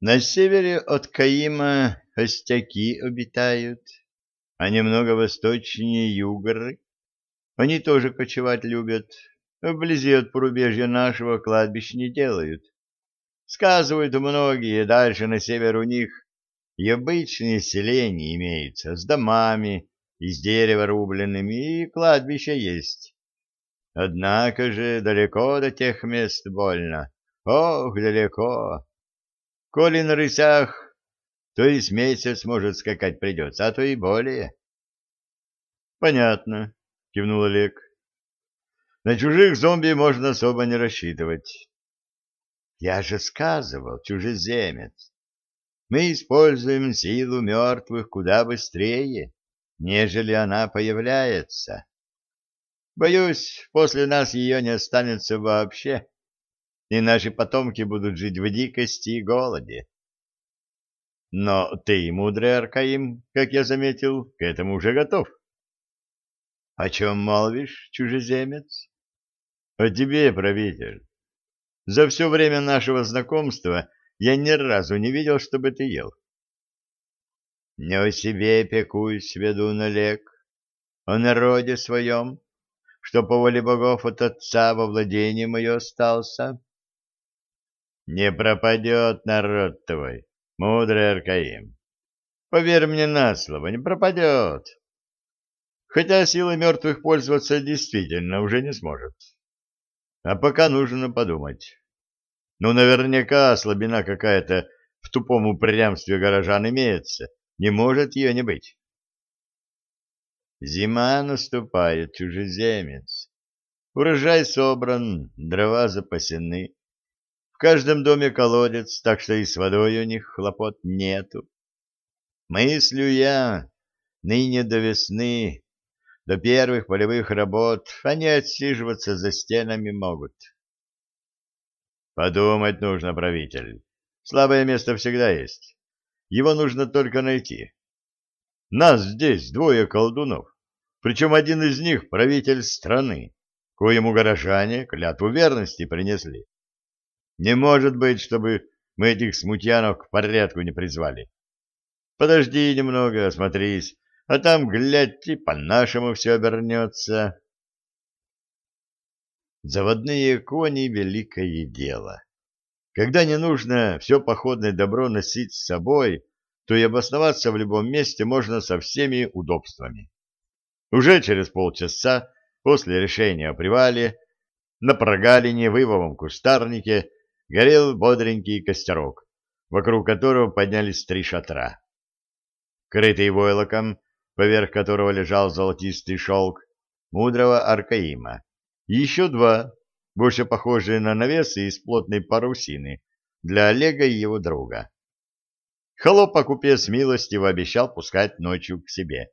На севере от Каима остяки обитают, а немного восточнее югоры. Они тоже кочевать любят, вблизи от порубежья нашего кладбищ не делают. Сказывают многие, дальше на север у них и обычные селения имеются, с домами, из дерева рубленными, и кладбища есть. Однако же далеко до тех мест больно, ох, далеко. Коли на рысях, то и с месяц, может, скакать придется, а то и более. — Понятно, — кивнул Олег. — На чужих зомби можно особо не рассчитывать. — Я же сказывал, чужеземец. Мы используем силу мертвых куда быстрее, нежели она появляется. Боюсь, после нас ее не останется вообще и наши потомки будут жить в дикости и голоде. Но ты, мудрый Аркаим, как я заметил, к этому уже готов. — О чем молвишь, чужеземец? — О тебе, правитель. За все время нашего знакомства я ни разу не видел, чтобы ты ел. — Не о себе пекусь, ведун Олег, о народе своем, что по воле богов от отца во владении мое остался. Не пропадет народ твой, мудрый Аркаим. Поверь мне на слово, не пропадет. Хотя силой мертвых пользоваться действительно уже не сможет. А пока нужно подумать. Ну, наверняка слабина какая-то в тупом упрямстве горожан имеется. Не может ее не быть. Зима наступает, чужеземец. Урожай собран, дрова запасены. В каждом доме колодец, так что и с водой у них хлопот нету. Мыслю я, ныне до весны, до первых полевых работ, они отсиживаться за стенами могут. Подумать нужно, правитель. Слабое место всегда есть. Его нужно только найти. Нас здесь двое колдунов, причем один из них правитель страны, коему горожане клятву верности принесли. Не может быть, чтобы мы этих смутьянов к порядку не призвали. Подожди немного, осмотрись, а там, глядь, по-нашему все обернется. Заводные кони — великое дело. Когда не нужно все походное добро носить с собой, то и обосноваться в любом месте можно со всеми удобствами. Уже через полчаса после решения о привале на прогалине в ивовом кустарнике горел бодренький костерок, вокруг которого поднялись три шатра. Крытый войлоком, поверх которого лежал золотистый шелк, мудрого аркаима, еще два, больше похожие на навесы из плотной парусины, для Олега и его друга. Холоп с милостиво обещал пускать ночью к себе,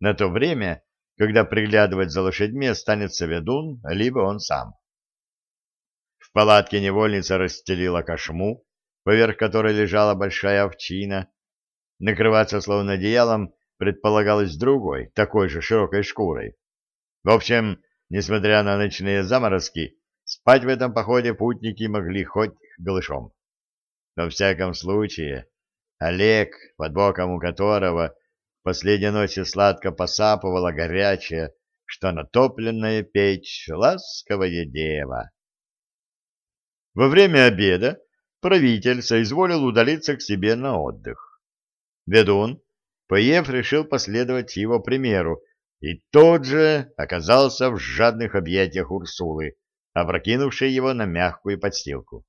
на то время, когда приглядывать за лошадьми останется ведун, либо он сам. В палатке невольница расстелила кошму, поверх которой лежала большая овчина. Накрываться словно одеялом предполагалось другой, такой же широкой шкурой. В общем, несмотря на ночные заморозки, спать в этом походе путники могли хоть голышом. Но в всяком случае, Олег, под боком у которого в последней ночи сладко посапывала горячая, что натопленная печь, ласковая дева. Во время обеда правитель соизволил удалиться к себе на отдых. Ведун, поев, решил последовать его примеру, и тот же оказался в жадных объятиях Урсулы, опрокинувшей его на мягкую подстилку.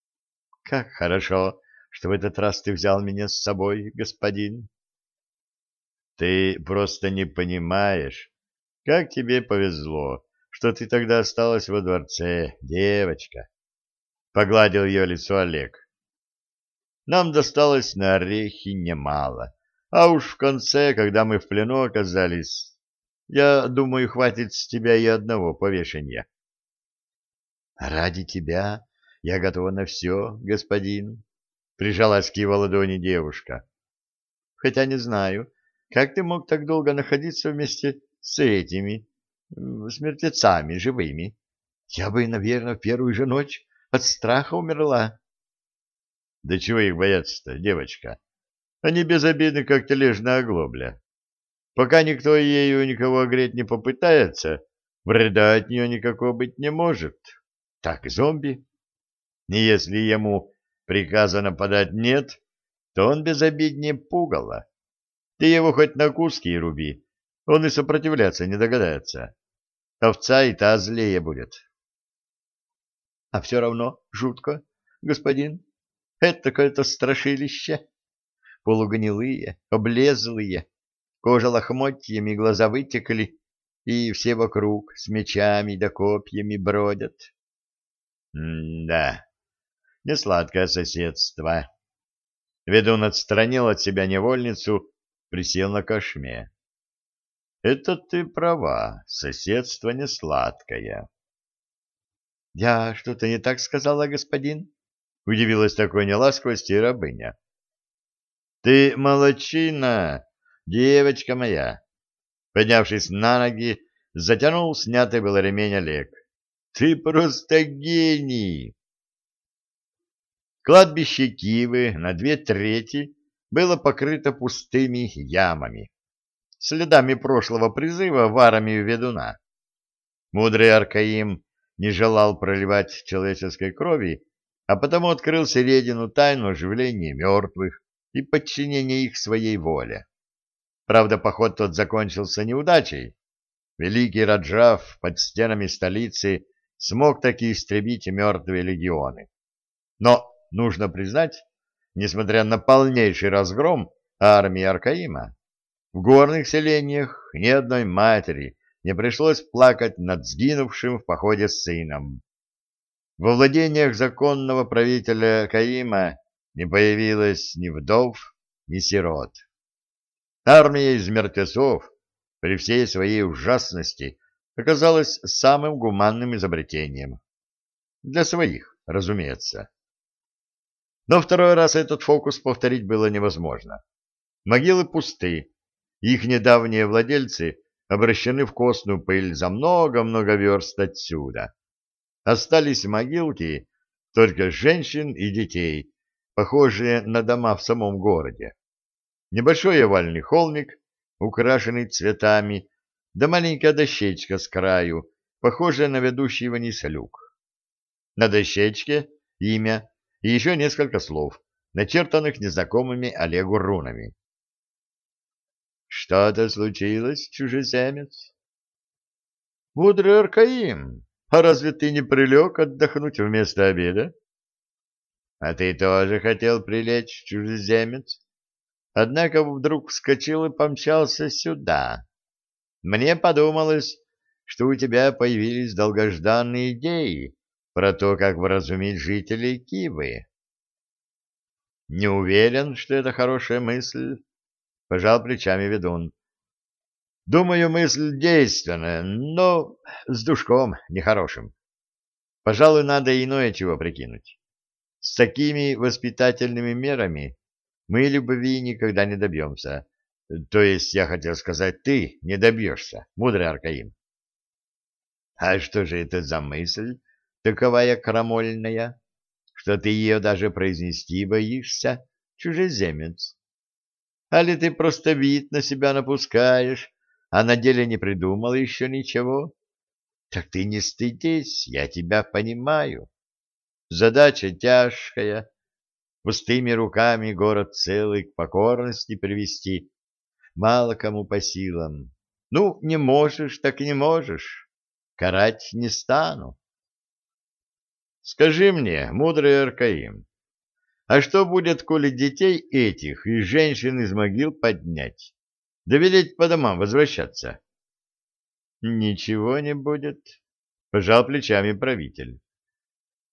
— Как хорошо, что в этот раз ты взял меня с собой, господин. — Ты просто не понимаешь, как тебе повезло, что ты тогда осталась во дворце, девочка. Погладил ее лицо Олег. Нам досталось на орехи немало. А уж в конце, когда мы в плену оказались, я думаю, хватит с тебя и одного повешения. Ради тебя я готова на все, господин, прижалась к его ладони девушка. Хотя не знаю, как ты мог так долго находиться вместе с этими, с живыми. Я бы, наверное, в первую же ночь от страха умерла. Да чего их бояться-то, девочка? Они безобидны, как тележная оглобля. Пока никто ею никого огреть не попытается, вреда от нее никакого быть не может. Так зомби. И если ему приказа нападать нет, то он безобиднее пугала. Ты его хоть на куски руби, он и сопротивляться не догадается. Овца и та злее будет. — А все равно жутко, господин. Это какое-то страшилище. Полугнилые, облезлые, кожа лохмотьями, глаза вытекли, и все вокруг с мечами да копьями бродят. — Да, несладкое соседство. Ведун отстранил от себя невольницу, присел на кошме. — Это ты права, соседство не сладкое. — Я что-то не так сказала, господин? — удивилась такой неласковости рабыня. — Ты молочина, девочка моя! Поднявшись на ноги, затянул снятый был ремень Олег. — Ты просто гений! Кладбище Кивы на две трети было покрыто пустыми ямами, следами прошлого призыва варами ведуна. Мудрый Аркаим не желал проливать человеческой крови, а потому открыл середину тайну оживления мертвых и подчинения их своей воле. Правда, поход тот закончился неудачей. Великий Раджав под стенами столицы смог таки истребить мертвые легионы. Но нужно признать, несмотря на полнейший разгром армии Аркаима, в горных селениях ни одной матери не пришлось плакать над сгинувшим в походе сыном. Во владениях законного правителя Каима не появилось ни вдов, ни сирот. Армия из мертвецов при всей своей ужасности оказалась самым гуманным изобретением. Для своих, разумеется. Но второй раз этот фокус повторить было невозможно. Могилы пусты, их недавние владельцы обращены в костную пыль за много-много верст отсюда. Остались могилки только женщин и детей, похожие на дома в самом городе. Небольшой овальный холмик, украшенный цветами, да маленькая дощечка с краю, похожая на ведущий вниз люк. На дощечке имя и еще несколько слов, начертанных незнакомыми Олегу рунами. «Что-то случилось, чужеземец?» «Мудрый Аркаим, а разве ты не прилег отдохнуть вместо обеда?» «А ты тоже хотел прилечь, чужеземец?» Однако вдруг вскочил и помчался сюда. Мне подумалось, что у тебя появились долгожданные идеи, про то, как вразумить жителей Кивы. Не уверен, что это хорошая мысль, пожал плечами ведун. Думаю, мысль действенная, но с душком нехорошим. Пожалуй, надо иное чего прикинуть. С такими воспитательными мерами мы любви никогда не добьемся. То есть, я хотел сказать, ты не добьешься, мудрый Аркаим. А что же это за мысль, таковая крамольная, что ты ее даже произнести боишься, чужеземец? А ли ты просто вид на себя напускаешь, а на деле не придумал еще ничего? Так ты не стыдись, я тебя понимаю. Задача тяжкая, пустыми руками город целый к покорности привести, мало кому по силам. Ну, не можешь, так не можешь, карать не стану. Скажи мне, мудрый Аркаим, а что будет, коли детей этих и женщин из могил поднять, да велеть по домам возвращаться? Ничего не будет, пожал плечами правитель.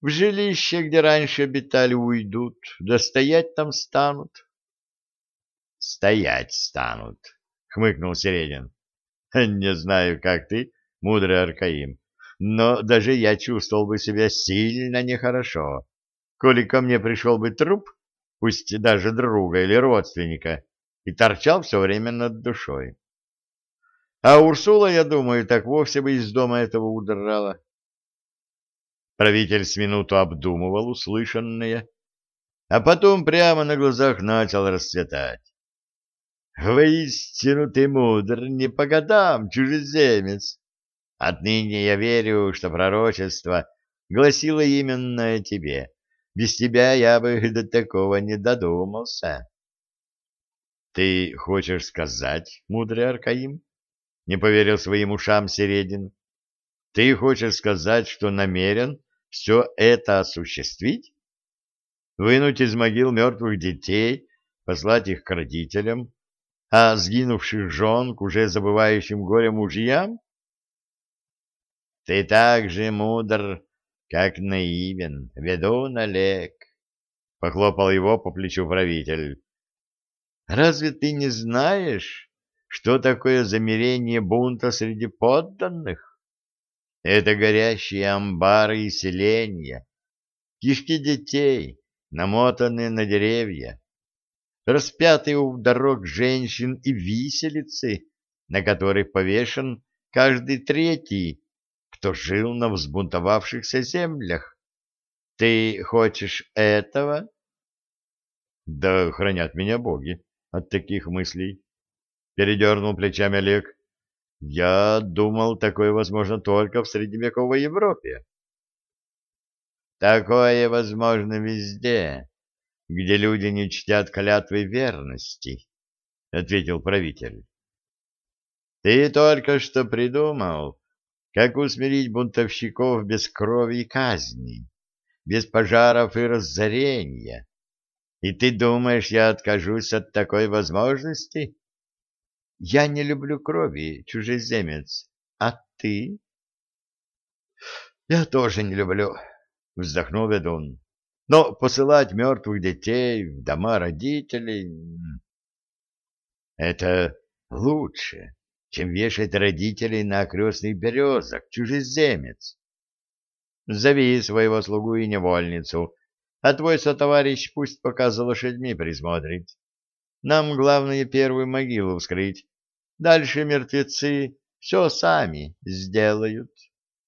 В жилище, где раньше обитали, уйдут, да стоять там станут. Стоять станут, хмыкнул Середин. Не знаю, как ты, мудрый Аркаим, но даже я чувствовал бы себя сильно нехорошо, коли ко мне пришел бы труп, пусть даже друга или родственника, и торчал все время над душой. А Урсула, я думаю, так вовсе бы из дома этого удрала. Правитель с минуту обдумывал услышанное, а потом прямо на глазах начал расцветать. Воистину ты мудр, не по годам, чужеземец. Отныне я верю, что пророчество гласило именно о тебе. Без тебя я бы до такого не додумался. Ты хочешь сказать, мудрый Аркаим? Не поверил своим ушам Середин. Ты хочешь сказать, что намерен все это осуществить? Вынуть из могил мертвых детей, послать их к родителям, а сгинувших жен к уже забывающим горе мужьям? Ты так же мудр, как наивен, ведун Олег, — похлопал его по плечу правитель. Разве ты не знаешь, что такое замерение бунта среди подданных? Это горящие амбары и селения, кишки детей, намотанные на деревья, распятые у дорог женщин и виселицы, на которых повешен каждый третий, кто жил на взбунтовавшихся землях. Ты хочешь этого? Да хранят меня боги от таких мыслей. Передернул плечами Олег. Я думал, такое возможно только в средневековой Европе. Такое возможно везде, где люди не чтят клятвы верности, — ответил правитель. Ты только что придумал, как усмирить бунтовщиков без крови и казни, без пожаров и разорения. И ты думаешь, я откажусь от такой возможности? Я не люблю крови, чужеземец. А ты? Я тоже не люблю, вздохнул ведун. Но посылать мертвых детей в дома родителей — это лучше, чем вешать родителей на окрестных березах, чужеземец. Зови своего слугу и невольницу, а твой сотоварищ пусть пока за лошадьми присмотрит. Нам главное первую могилу вскрыть. Дальше мертвецы все сами сделают.